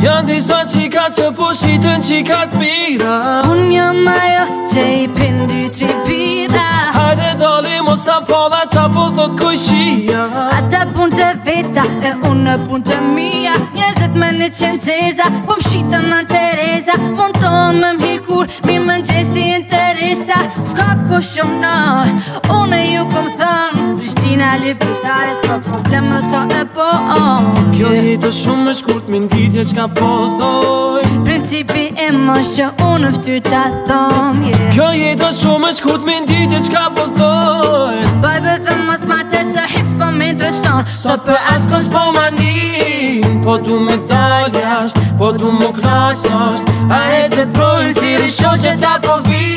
Janë disa qikat që po shiten qikat pira Unë një majo që i pindu tri pira Hajde doli mos të pola qa po thot koj shia Ata pun të veta e unë në pun të mija Njëzët me në qenë ceza, po më shiten në të Më me më hikur, mi më në gjesi në Teresa Ska ku shumë në, unë ju këmë thonë Kina lift gitarës, po Ka probleme të e po on Kjo jetë shumë me shkurt Min ditje qka po thoj Principi e mështë që unë ftyr të thom yeah. Kjo jetë shumë me shkurt Min ditje qka po thoj Baj bë dhe më smate Se hitës po, po me ndrështon Sa për asë kësë po më ndim Po du me taljasht Po du më knasht A e të projmë Thirë shohë që ta po vim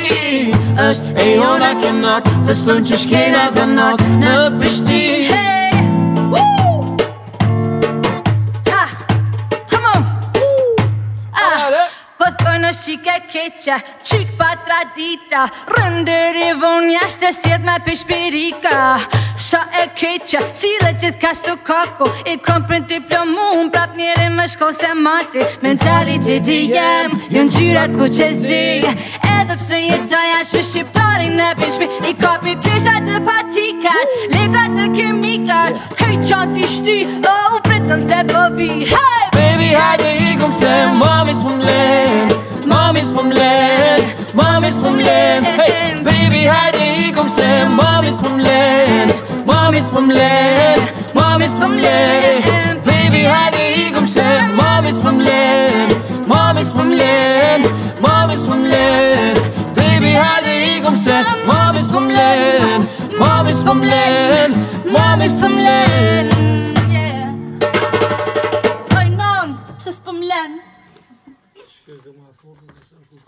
nësh E jona kjo nat Festojm që shkina zë nat Në pështi Qik e keqa, qik pa tra dita Rënder i vonë jashtë se sjed me pishpirika Sa e keqa, si dhe qit ka su kako I kom për në tipë jo mu, më prap njerim më shko se mati Mentalit i di jem, jën qyrat ku që zi lepsze jedzenia, świeższy pary napisz mi I kopię krzyża do patika, lida do chemika Hej, ciągnij ty, o, uprytam stepowi, hej! Baby, hajde ikom se, mom jest pomlen Mom jest pomlen, mom jest pomlen Hey, baby, hajde ikom se, mom jest pomlen from land. pomlen, from land. pomlen Baby, hajde ikom se, mom jest pomlen Mom jest pomlen, mom jest pomlen Mami së pëmlen po Mami së pëmlen po Mami së pëmlen po Oj, nëmë, pëse së pëmlen Shkërë dhe më afurë në nësë akurë